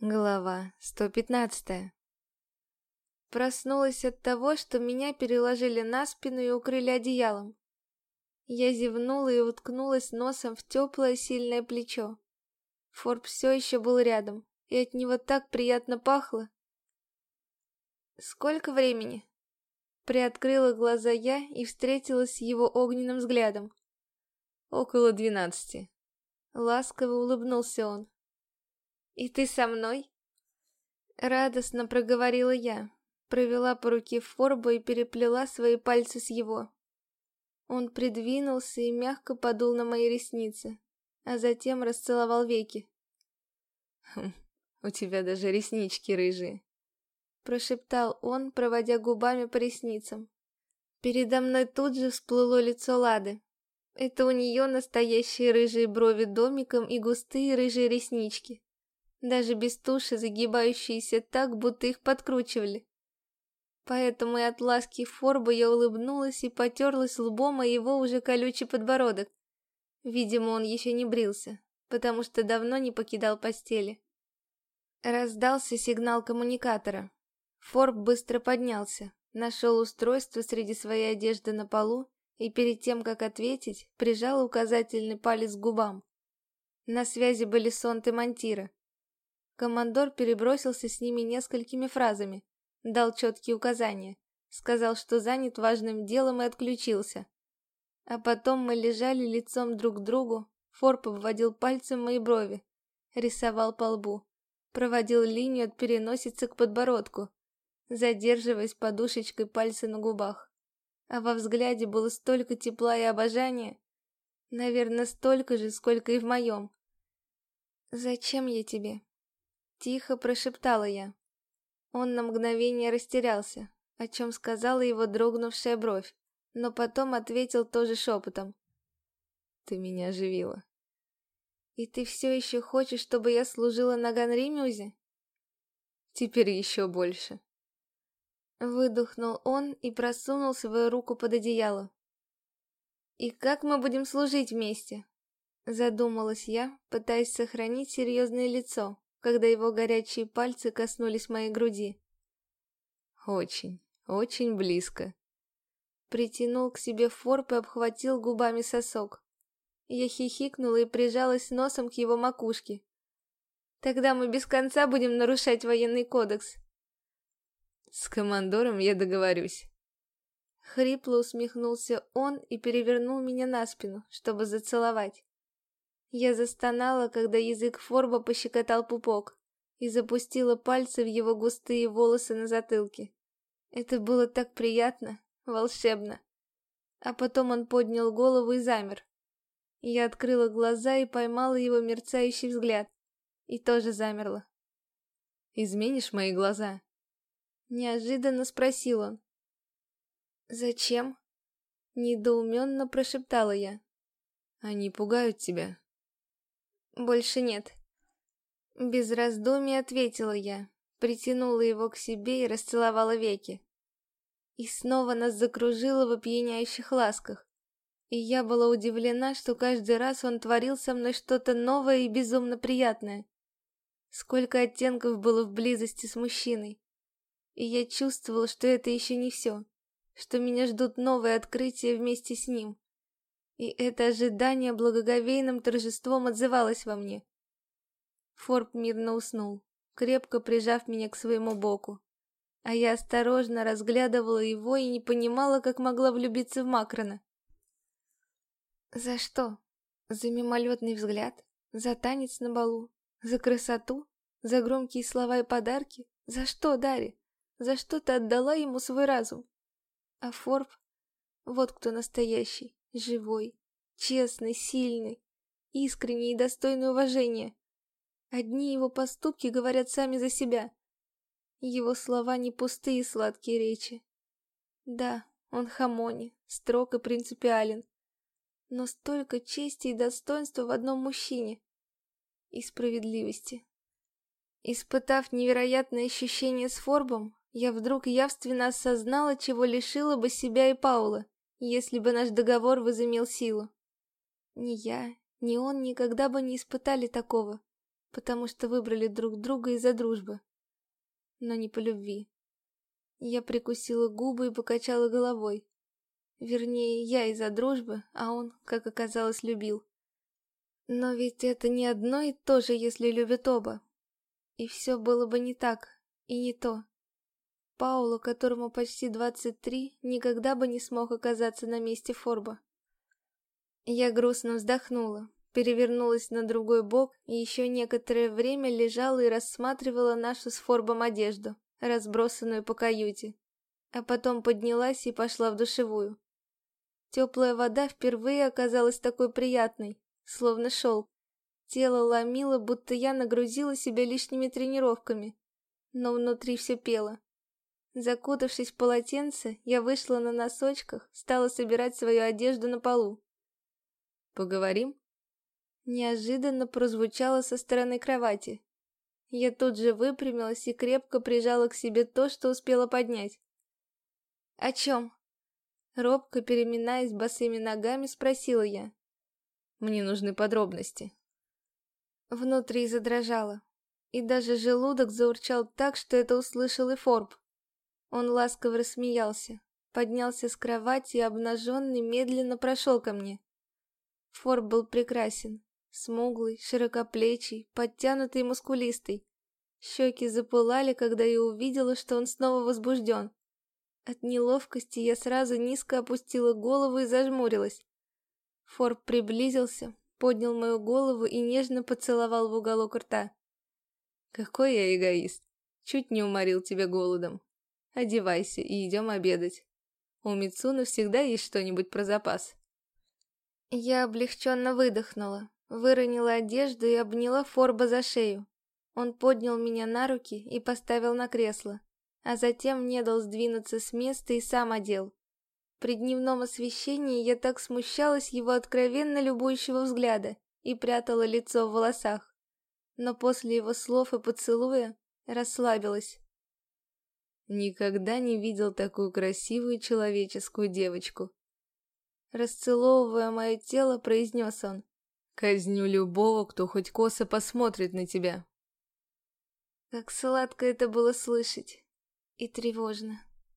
Глава 115 Проснулась от того, что меня переложили на спину и укрыли одеялом. Я зевнула и уткнулась носом в теплое сильное плечо. Форб все еще был рядом, и от него так приятно пахло. «Сколько времени?» Приоткрыла глаза я и встретилась с его огненным взглядом. «Около двенадцати». Ласково улыбнулся он. «И ты со мной?» Радостно проговорила я, провела по руке Форба и переплела свои пальцы с его. Он придвинулся и мягко подул на мои ресницы, а затем расцеловал веки. «Хм, у тебя даже реснички рыжие», — прошептал он, проводя губами по ресницам. Передо мной тут же всплыло лицо Лады. Это у нее настоящие рыжие брови домиком и густые рыжие реснички даже без туши загибающиеся так, будто их подкручивали. Поэтому и от ласки Форба я улыбнулась и потерлась лбом о его уже колючий подбородок. Видимо, он еще не брился, потому что давно не покидал постели. Раздался сигнал коммуникатора. Форб быстро поднялся, нашел устройство среди своей одежды на полу и перед тем, как ответить, прижал указательный палец к губам. На связи были Сонт и Монтира. Командор перебросился с ними несколькими фразами, дал четкие указания, сказал, что занят важным делом и отключился. А потом мы лежали лицом друг к другу, Форб обводил пальцем мои брови, рисовал по лбу, проводил линию от переносицы к подбородку, задерживаясь подушечкой пальца на губах. А во взгляде было столько тепла и обожания, наверное, столько же, сколько и в моем. «Зачем я тебе?» Тихо прошептала я. Он на мгновение растерялся, о чем сказала его дрогнувшая бровь, но потом ответил тоже шепотом. «Ты меня оживила». «И ты все еще хочешь, чтобы я служила на Ганримюзе?» «Теперь еще больше». Выдохнул он и просунул свою руку под одеяло. «И как мы будем служить вместе?» Задумалась я, пытаясь сохранить серьезное лицо, когда его горячие пальцы коснулись моей груди. Очень, очень близко. Притянул к себе Форб и обхватил губами сосок. Я хихикнула и прижалась носом к его макушке. Тогда мы без конца будем нарушать военный кодекс. С командором я договорюсь. Хрипло усмехнулся он и перевернул меня на спину, чтобы зацеловать. Я застонала, когда язык Форба пощекотал пупок и запустила пальцы в его густые волосы на затылке. Это было так приятно, волшебно. А потом он поднял голову и замер. Я открыла глаза и поймала его мерцающий взгляд. И тоже замерла. «Изменишь мои глаза?» Неожиданно спросил он. «Зачем?» Недоуменно прошептала я. «Они пугают тебя?» Больше нет. Без раздумий ответила я, притянула его к себе и расцеловала веки. И снова нас закружило в опьяняющих ласках. И я была удивлена, что каждый раз он творил со мной что-то новое и безумно приятное. Сколько оттенков было в близости с мужчиной. И я чувствовала, что это еще не все, что меня ждут новые открытия вместе с ним. И это ожидание благоговейным торжеством отзывалось во мне. Форб мирно уснул, крепко прижав меня к своему боку. А я осторожно разглядывала его и не понимала, как могла влюбиться в Макрона. За что? За мимолетный взгляд? За танец на балу? За красоту? За громкие слова и подарки? За что, Дарья? За что ты отдала ему свой разум? А Форб? Вот кто настоящий. Живой, честный, сильный, искренний и достойный уважения. Одни его поступки говорят сами за себя. Его слова не пустые сладкие речи. Да, он хамони, строг и принципиален. Но столько чести и достоинства в одном мужчине. И справедливости. Испытав невероятное ощущение с Форбом, я вдруг явственно осознала, чего лишила бы себя и Паула если бы наш договор возымел силу. Ни я, ни он никогда бы не испытали такого, потому что выбрали друг друга из-за дружбы, но не по любви. Я прикусила губы и покачала головой. Вернее, я из-за дружбы, а он, как оказалось, любил. Но ведь это не одно и то же, если любят оба. И все было бы не так, и не то. Пауло, которому почти 23, никогда бы не смог оказаться на месте Форба. Я грустно вздохнула, перевернулась на другой бок и еще некоторое время лежала и рассматривала нашу с Форбом одежду, разбросанную по каюте. А потом поднялась и пошла в душевую. Теплая вода впервые оказалась такой приятной, словно шелк. Тело ломило, будто я нагрузила себя лишними тренировками, но внутри все пело. Закутавшись в полотенце, я вышла на носочках, стала собирать свою одежду на полу. «Поговорим?» Неожиданно прозвучало со стороны кровати. Я тут же выпрямилась и крепко прижала к себе то, что успела поднять. «О чем?» Робко переминаясь босыми ногами, спросила я. «Мне нужны подробности». Внутри задрожало, и даже желудок заурчал так, что это услышал и Форб. Он ласково рассмеялся, поднялся с кровати и обнаженный медленно прошел ко мне. Форб был прекрасен, Смуглый, широкоплечий, подтянутый и мускулистый. Щеки запылали, когда я увидела, что он снова возбужден. От неловкости я сразу низко опустила голову и зажмурилась. Форб приблизился, поднял мою голову и нежно поцеловал в уголок рта. «Какой я эгоист! Чуть не уморил тебя голодом. Одевайся и идем обедать. У Мицуны всегда есть что-нибудь про запас». Я облегченно выдохнула. Выронила одежду и обняла Форба за шею. Он поднял меня на руки и поставил на кресло, а затем не дал сдвинуться с места и сам одел. При дневном освещении я так смущалась его откровенно любующего взгляда и прятала лицо в волосах. Но после его слов и поцелуя расслабилась. Никогда не видел такую красивую человеческую девочку. Расцеловывая мое тело, произнес он. Казню любого, кто хоть косо посмотрит на тебя. Как сладко это было слышать. И тревожно.